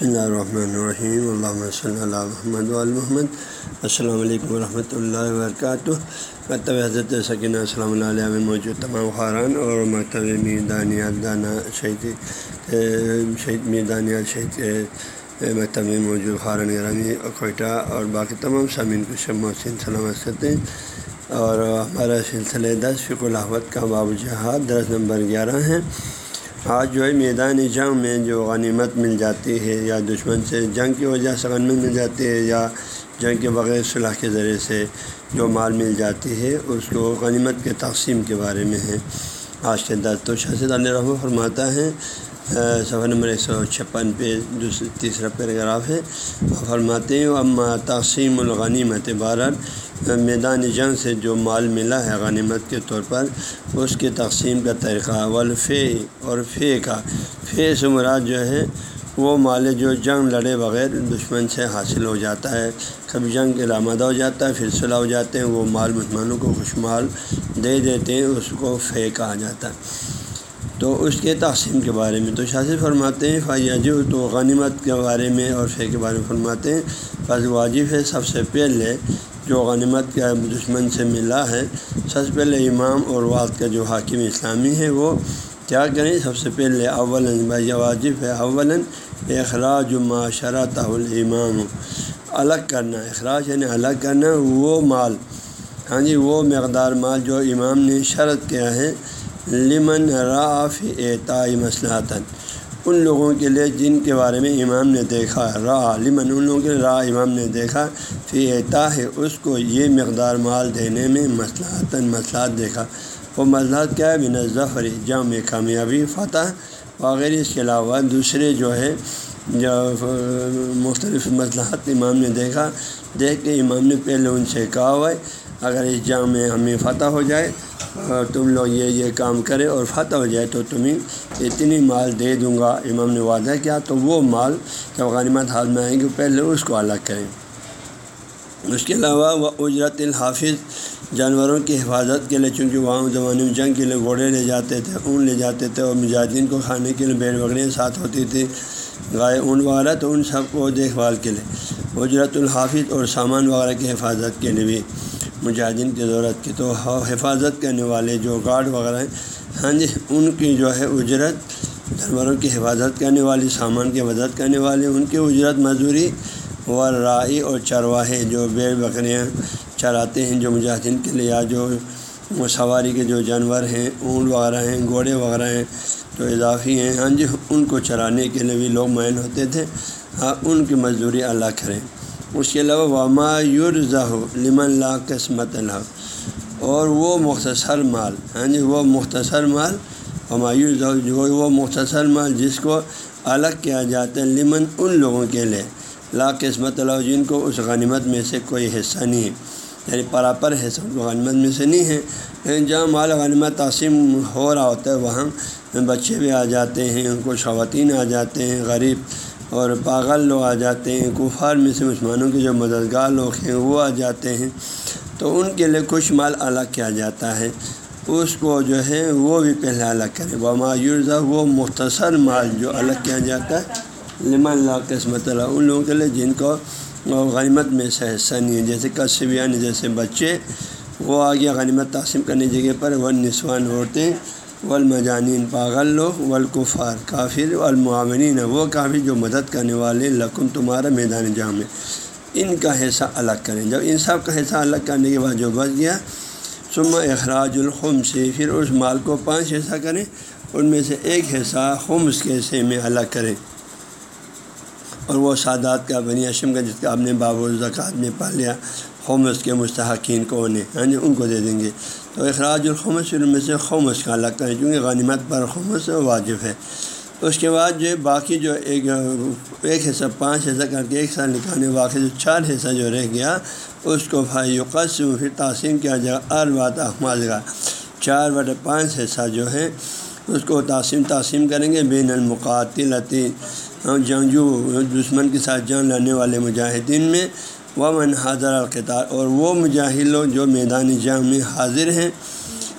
بسم اللہ الرحمن الرحیم اللہ صلی اللہ محمد محمد السلام علیکم ورحمۃ اللہ وبرکاتہ مکتب حضرت سکینہ السلام علیہ میں موجود تمام خاران اور مکتب میردانیہ دانہ شہید شہید میردانیہ شہید مکتب میں موجود خارن گرامی کوئٹہ اور باقی تمام سامعین کو شب محسن سلامت کرتے ہیں. اور ہمارا سلسلہ دس فک الحوت کا باب جہاد درس نمبر گیارہ ہیں آج جو ہے میدان جنگ میں جو غنیمت مل جاتی ہے یا دشمن سے جنگ کی وجہ سے غنیمت مل جاتی ہے یا جنگ کے بغیر صلاح کے ذریعے سے جو مال مل جاتی ہے، اس کو غنیمت کے تقسیم کے بارے میں ہے۔ آج کے درد تو شاست علیہ رحمٰ فرماتا ہے صفحہ نمبر ایک سو چھپن پہ دوسرا تیسرا پیراگراف ہے۔ فرماتے ہیں اما تقسیم الغنیمت بارت میدان جنگ سے جو مال ملا ہے غنیمت کے طور پر، اس کے تقسیم کا طریقہ ولفے اور فے کا۔ فے سے مراد جو ہے، وہ مال جو جنگ لڑے بغیر دشمن سے حاصل ہو جاتا ہے۔ کبھی جنگ کے رامدہ ہو جاتا ہے، پھر صلاح ہو جاتے ہیں، وہ مال مسلمانوں کو خوش مال دے دیتے ہیں، اس کو فے کہا جاتا ہے۔ تو اس کے تقسیم کے بارے میں تو شاثر فرماتے ہیں فیاجو تو غنیمت کے بارے میں اور فے کے بارے میں فرماتے ہیں۔ بس واجب ہے، سب سے پہلے جو غنیمت کا دشمن سے ملا ہے، سب سے پہلے امام اور واد کا جو حاکم اسلامی ہے، وہ کیا کریں؟ سب سے پہلے اول بھائی واجب ہے اول اخراج معاشرہ الامام۔ الگ کرنا، اخراج یعنی الگ کرنا، وہ مال۔ ہاں جی وہ مقدار مال جو امام نے شرط کیا ہے لمن راف اعتائی مسلحتاً ان لوگوں کے لیے جن کے بارے میں امام نے دیکھا را لمن، ان لوگوں کے را امام نے دیکھا، فی اعتا ہے، اس کو یہ مقدار مال دینے میں مسلحتاً مسلحات دیکھا۔ وہ مسلحات کیا ہے؟ بنا ظفر جام کامیابی، فتح۔ وغیرہ اس کے علاوہ دوسرے جو ہے، جو مختلف مسلحات امام نے دیکھا۔ دیکھ کے امام نے پہلے ان سے کہا ہوا ہے اگر اس جام میں ہمیں فتح ہو جائے اور تم لوگ یہ یہ کام کرے اور فتح ہو جائے تو تمہیں اتنی مال دے دوں گا۔ امام نے وعدہ کیا تو وہ مال جب غنیمت ہاتھ میں آئیں گے پہلے اس کو الگ کریں۔ اس کے علاوہ وہ اجرت الحافظ جانوروں کی حفاظت کے لیے، چونکہ وہاں زمانے میں جنگ کے لیے گھوڑے لے جاتے تھے، اون لے جاتے تھے اور مجاہدین کو کھانے کے لیے بیڑ بکریاں ساتھ ہوتی تھی۔ گائے اون وغیرہ تو ان سب کو دیکھ بھال کے لیے۔ اجرت الحافظ اور سامان وغیرہ کی حفاظت کے لیے بھی۔ مجاہدین کی ضرورت کی تو حفاظت کرنے والے جو گارڈ وغیرہ ہیں ہاں جی ان کی جو ہے اجرت، جانوروں کی حفاظت کرنے والی، سامان کی مدد کرنے والے ان کی اجرت مزدوری و رائی اور چرواہے جو بے بکریاں چراتے ہیں جو مجاہدین کے لیے، یا جو سواری کے جو جانور ہیں اون وغیرہ ہیں، گھوڑے وغیرہ ہیں، جو اضافی ہیں ہاں جی ان کو چرانے کے لیے بھی لوگ مائن ہوتے تھے۔ ہاں ان کی مزدوری اللہ کریں اس کے علاوہ وما یورزہ لمن لا قسمت الحق اور وہ مختصر مال ہاں جی وہ مختصر مال ومایور جو وہ مختصر مال جس کو الگ کیا جاتا ہے لمن ان لوگوں کے لیے۔ لا قسمت اللہ جن کو اس غنیمت میں سے کوئی حصہ نہیں ہے۔ یعنی پراپر حصہ ان کو غنیمت میں سے نہیں ہے۔ لیکن جہاں مال غنیمت تقسیم ہو رہا ہوتا ہے، وہاں بچے بھی آ جاتے ہیں، ان کو خواتین آ جاتے ہیں، غریب۔ اور پاگل لوگ آ جاتے ہیں، کفار میں سے مسلمانوں کے جو مددگار لوگ ہیں، وہ آ جاتے ہیں۔ تو ان کے لیے کچھ مال الگ کیا جاتا ہے۔ اس کو جو ہے، وہ بھی پہلے الگ کریں وہ مایورزہ وہ مختصر مال جو الگ کیا جاتا ہے۔ لمن اللہ قسمت اللہ ان لوگوں کے لیے جن کو غنیمت میں سے حصہ نہیں ہے۔ جیسے کسبیان جیسے بچے، وہ آگے غنیمت تقسیم کرنے جگہ پر وہ نسوان عورتیں والمجانین، پاگل لوگ، والکفار، کافر والمعاونین وہ کافی جو مدد کرنے والے، لکم تمہارا میدان جام ہے۔ ان کا حصہ الگ کریں۔ جب ان سب کا حصہ الگ کرنے کے بعد جو بچ گیا، ثم اخراج الخم سے پھر اس مال کو پانچ حصہ کریں۔ ان میں سے ایک حصہ خمس کے حصے میں الگ کریں۔ اور وہ سادات کا بنی اشم کا، جس کا آپ نے باب الزکوٰۃ میں پا لیا۔ خمس کے مستحقین کو انہیں ہاں جی ان کو دے دیں گے۔ تو اخراج الخمس ان میں سے خمس کا الگ کریں کیونکہ غنیمت پر خمس واجب ہے۔ اس کے بعد جو ہے، باقی جو ایک ایک حصہ پانچ حصہ کر کے ایک سال نکالنے، باقی جو چار حصہ جو رہ گیا، اس کو قسم پھر تقسیم کیا جائے ہر بات احمد کا۔ چار بٹے پانچ حصہ جو ہے، اس کو تقسیم تقسیم کریں گے۔ بین المقاتلتی جنگجو، دشمن کے ساتھ جنگ لڑنے والے مجاہدین میں وہ من حاضر القطار اور وہ مجاہد لوگ جو میدانی جنگ میں حاضر ہیں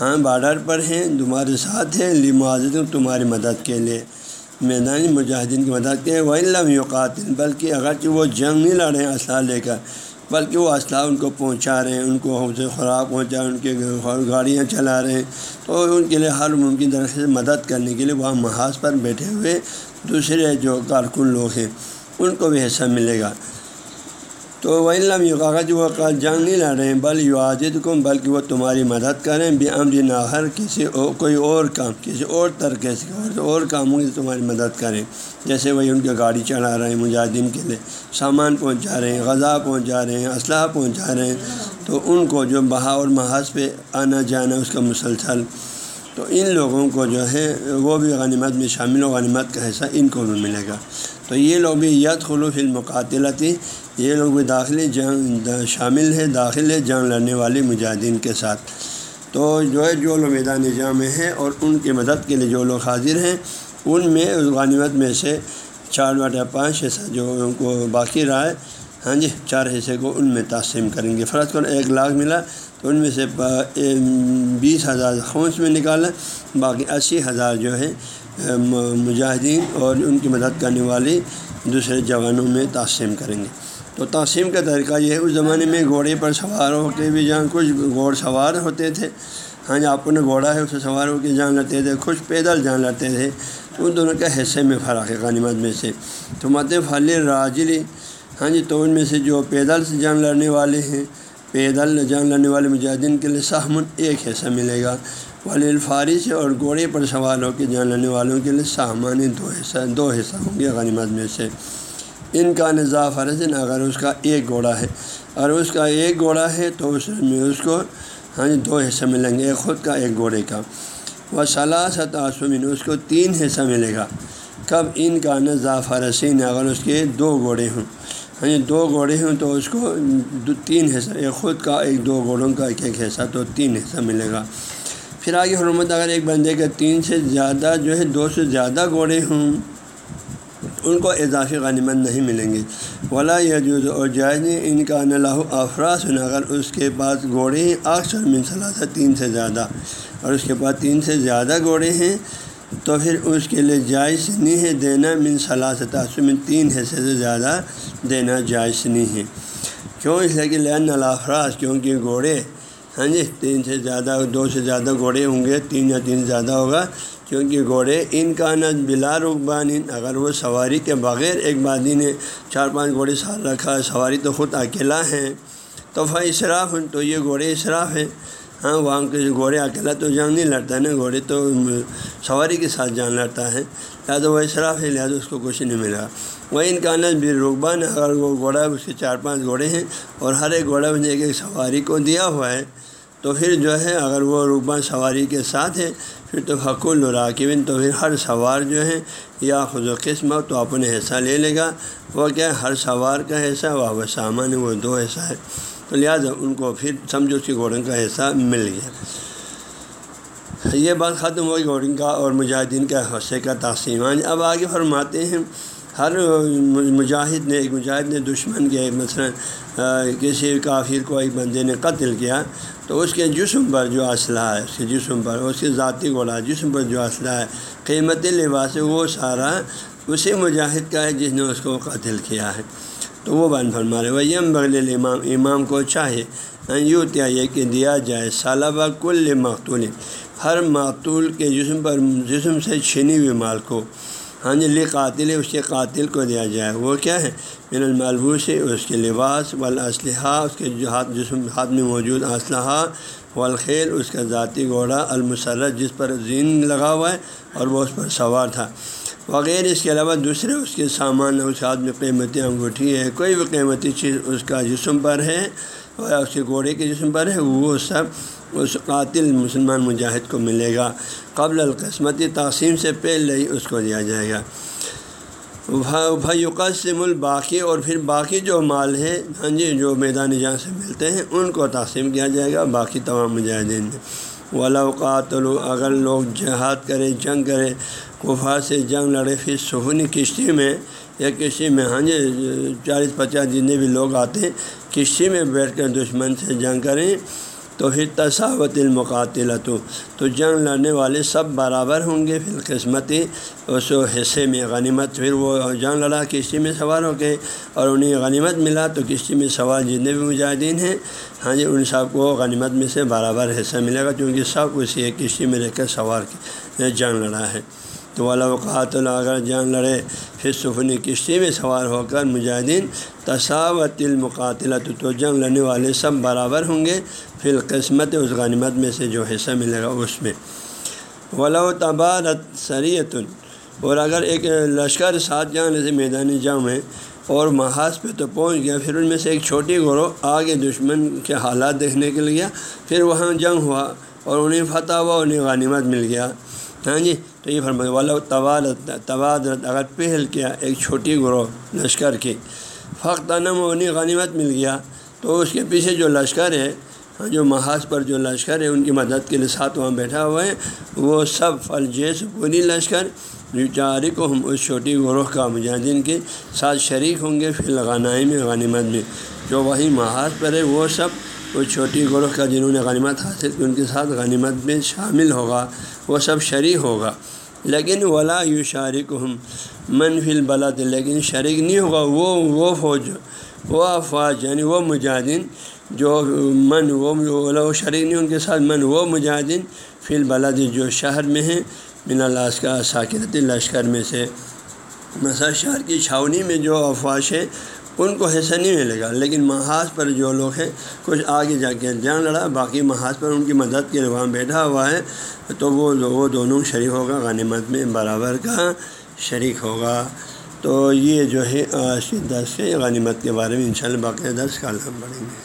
ہاں بارڈر پر ہیں، تمہارے ساتھ ہیں لی معذر تمہاری مدد کے لیے۔ میدانی مجاہدین کی مدد کریں وہ علم یوقاتل بلکہ اگرچہ وہ جنگ نہیں لڑ رہے ہیں اسلحہ لے کر، بلکہ وہ اسلحہ ان کو پہنچا رہے ہیں، ان کو حوض خوراک پہنچا، ان کے گاڑیاں چلا رہے ہیں۔ تو ان کے لیے ہر ممکن طرح سے مدد کرنے کے لیے وہاں محاذ پر بیٹھے ہوئے دوسرے جو کارکن لوگ ہیں، ان کو بھی حصہ ملے گا۔ تو وہ علم یہ کاغذ وہ جنگ نہیں لڑ رہے ہیں، بل یو عاجد کو بلکہ وہ تمہاری مدد کریں۔ بھی امر ناہر کسی اور کوئی اور کام، کسی اور طرح سے اور کاموں کی تمہاری مدد کریں۔ جیسے وہی ان کے گاڑی چڑھا رہے ہیں، مجاہدین کے لیے سامان پہنچا رہے ہیں، غذا پہنچا رہے ہیں، اسلحہ پہنچا رہے ہیں۔ تو ان کو جو بہا اور محاذ پہ آنا جانا، اس کا مسلسل تو ان لوگوں کو جو ہے، وہ بھی غنیمت میں شامل ہو، غنیمت کا حصہ ان کو بھی ملے گا۔ تو یہ لوگ بھی ید خلوف المقاتلتی یہ لوگ بھی داخلی جنگ شامل ہے داخل ہے جنگ لڑنے والی مجاہدین کے ساتھ۔ تو جو ہے، جو لوگ میدان نظام میں ہیں اور ان کی مدد کے لیے جو لوگ حاضر ہیں، ان میں غانمت میں سے چار بٹا پانچ حصہ جو ان کو باقی رہا ہے ہاں جی چار حصے کو ان میں تقسیم کریں گے۔ فرض کر ایک لاکھ ملا تو ان میں سے بیس ہزار خونس میں نکالا، باقی اسی ہزار جو ہے مجاہدین اور ان کی مدد کرنے والی دوسرے جوانوں میں تقسیم کریں گے۔ تو تقسیم کا طریقہ یہ ہے، اس زمانے میں گھوڑے پر سوار ہو کے بھی جہاں کچھ گھوڑ سوار ہوتے تھے ہاں جی آپ نے گھوڑا ہے، اسے سوار ہو کے جان لیتے تھے، کچھ پیدل جان لیتے تھے، ان دونوں کے حصے میں فرق ہے غنیمت میں سے۔ تو مت پھل راجلی ہاں جی تو ان میں سے جو پیدل سے جان لڑنے والے ہیں پیدل جان لڑنے والے مجاہدین کے لیے سہمن ایک حصہ ملے گا۔ ولی الفارش اور گھوڑے پر سوار ہو کے جان لینے والوں کے لیے سامان دو حصہ دو حصہ ہوں گے غنیمت میں سے۔ ان کا نظا فرض اگر اس کا ایک گھوڑا ہے۔ اگر اس کا ایک گھوڑا ہے تو اس میں اس کو ہاں جی، دو حصہ ملیں گے، ایک خود کا، ایک گھوڑے کا۔ وہ صلاح آسمین اس کو تین حصہ ملے گا۔ کب ان کا نظا فرسین اگر اس کے دو گھوڑے ہوں۔ ہاں جی دو گھوڑے ہوں تو اس کو تین حصہ ایک خود کا، ایک دو گھوڑوں کا ایک ایک حصہ، تو تین حصہ ملے گا۔ پھر آگے حرمت، اگر ایک بندے کے تین سے زیادہ جو ہے، دو سے زیادہ گھوڑے ہوں، ان کو اضافی غنیمت نہیں ملیں گے۔ ولا یجوز اور جائز ان کا اللہ افراس اگر اس کے پاس گھوڑے ہیں اکثر منصلاح تین سے زیادہ۔ اور اس کے پاس تین سے زیادہ گھوڑے ہیں تو پھر اس کے لیے جائز نہیں ہے دینا من صلاح میں تین حصے سے زیادہ دینا جائز نہیں ہے۔ کیوں؟ اس لیے کہ لین الافراس، کیونکہ گھوڑے ہاں جی تین سے زیادہ، دو سے زیادہ گھوڑے ہوں گے، تین یا تین زیادہ ہوگا، کیونکہ گھوڑے ان کا نہ بلا رقبان اگر وہ سواری کے بغیر ایک بادی نے چار پانچ گھوڑے سال رکھا ہے سواری تو خود اکیلا ہیں، تو فا اصراف تو یہ گھوڑے اصراف ہیں۔ ہاں وہاں کے گھوڑے اکیلا تو جان نہیں لڑتا ہے نا گھوڑے تو سواری کے ساتھ جان لڑتا ہے۔ لہٰذا وہ اصراف ہے، لہٰذا اس کو کچھ نہیں ملا۔ وہ ان کا نہ بال رقبان اگر وہ گھوڑا، اس کے چار پانچ گھوڑے ہیں اور ہر ایک گھوڑا نے ایک ایک سواری کو دیا ہوا ہے، تو پھر جو ہے، اگر وہ رقبہ سواری کے ساتھ ہے پھر تو حق الراکبن تو پھر ہر سوار جو ہے، یا خود و قسم، تو اپنے حصہ لے لے گا۔ وہ کیا ہر سوار کا حصہ وہ سامان ہے وہ دو حصہ ہے۔ تو لہٰذا ان کو پھر سمجھو اس کی کا حصہ مل گیا۔ یہ بات ختم ہوئی گھوڑوں کا اور مجاہدین کا حصے کا تقسیم اب آگے فرماتے ہیں، ہر مجاہد نے، ایک مجاہد نے دشمن کے مثلاً کسی کافر کو ایک بندے نے قتل کیا تو اس کے جسم پر جو اسلحہ ہے، اس کے جسم پر، اس کے ذاتی گھوڑا جسم پر جو اسلحہ ہے قیمتی لباس ہے، وہ سارا اسی مجاہد کا ہے جس نے اس کو قتل کیا ہے۔ تو وہ بان فرما رہے وہ یم بغل امام امام کو چاہے یوں تیا یہ کہ دیا جائے سالبہ کل مقتول، ہر معطول کے جسم پر جسم سے چھینی ہوئی مال کو ہاں جی لی قاتل اس کے قاتل کو دیا جائے۔ وہ کیا ہے؟ من الملبوس ہے اس کے لباس، والاسلحہ، اس کے جو ہاتھ، جسم، ہاتھ میں موجود اسلحہ، والخیل، اس کا ذاتی گھوڑا، المسرت، جس پر زین لگا ہوا ہے اور وہ اس پر سوار تھا۔ وغیرہ، اس کے علاوہ دوسرے اس کے سامان اس ہاتھ میں قیمتی انگوٹھی ہے کوئی بھی قیمتی چیز اس کا جسم پر ہے یا اس کے گھوڑے کے جسم پر ہے، وہ سب اس قاتل مسلمان مجاہد کو ملے گا۔ قبل القسمتی تقسیم سے پہلے ہی اس کو دیا جائے گا۔ بھائی الباقی اور پھر باقی جو مال ہے ہاں جی جو میدان جہاں سے ملتے ہیں، ان کو تقسیم کیا جائے گا، باقی تمام مجاہدین۔ میں ولاقاتل اگر لوگ جہاد کرے جنگ کرے کفار سے جنگ لڑے پھر سہونی کشتی میں یا کشتی میں ہاں جی چالیس پچاس جتنے بھی لوگ آتے ہیں، کشتی میں بیٹھ کر دشمن سے جنگ کریں۔ تو پھر تصاوت المقاتل تو جنگ لڑنے والے سب برابر ہوں گے پھر قسمتی اس حصے میں غنیمت، پھر وہ جنگ لڑا، کشتی میں سوار ہو کے اور انہیں غنیمت ملا تو کشتی میں سوار جتنے بھی مجاہدین ہیں ہاں جی ان سب کو غنیمت میں سے برابر حصہ ملے گا، کیونکہ سب اسی ایک کشتی میں رہ کر سوار جنگ لڑا ہے۔ تو والا وقات اگر جان لڑے، پھر سفنی کشتی میں سوار ہو کر مجاہدین تصاوت المقاتل تو جنگ لڑنے والے سب برابر ہوں گے۔ پھر قسمت اس غنیمت میں سے جو حصہ ملے گا اس میں۔ ولا تبارت سریت اور اگر ایک لشکر ساتھ جان جیسے میدانی جنگ میں اور محاذ پہ تو پہنچ گیا، پھر ان میں سے ایک چھوٹی گروہ آگے دشمن کے حالات دیکھنے کے لیے، پھر وہاں جنگ ہوا اور انہیں فتح ہوا، انہیں غنیمت مل گیا۔ ہاں جی تو یہ فرمائے والا طوالت تبادرت اگر پہل کیا ایک چھوٹی گروہ لشکر کی فخت نم انہیں غنیمت مل گیا، تو اس کے پیچھے جو لشکر ہے ہاں جو محاذ پر جو لشکر ہے ان کی مدد کے لیے ساتھ وہاں بیٹھا ہوا ہے وہ سب فلجیس پوری لشکر جو کو ہم اس چھوٹی گروہ کا مجاہدین کے ساتھ شریک ہوں گے، فی الغنائی میں غنیمت میں۔ جو وہی محاذ پر ہے، وہ سب اس چھوٹی گروہ کا جنہوں نے غنیمت حاصل کی، ان کے ساتھ غنیمت میں شامل ہوگا۔ وہ سب شریک ہوگا۔ لیکن ولا یو شارک ہم فی البلد، لیکن شریک نہیں ہوگا وہ وہ فوج، وہ افواج یعنی وہ مجاہدین جو من، وہ شریک نہیں، ان کے ساتھ من، وہ مجاہدین فی البلد جو شہر میں ہیں، من اللہ کا ساکرت لشکر میں سے۔ مثلا شہر کی چھاونی میں جو افواج ہیں ان کو حصہ نہیں ملے گا۔ لیکن محاذ پر جو لوگ ہیں، کچھ آگے جا کے جان لڑا۔ باقی محاذ پر ان کی مدد کے وہاں بیٹھا ہوا ہے۔ تو وہ وہ دونوں شریک ہوگا، غنیمت میں برابر کا شریک ہوگا۔ تو یہ جو ہے، آج کے درس غنیمت کے بارے میں انشاءاللہ باقی درس کا ہم پڑھیں گے۔